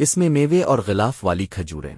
اس میں میوے اور غلاف والی کھجوریں۔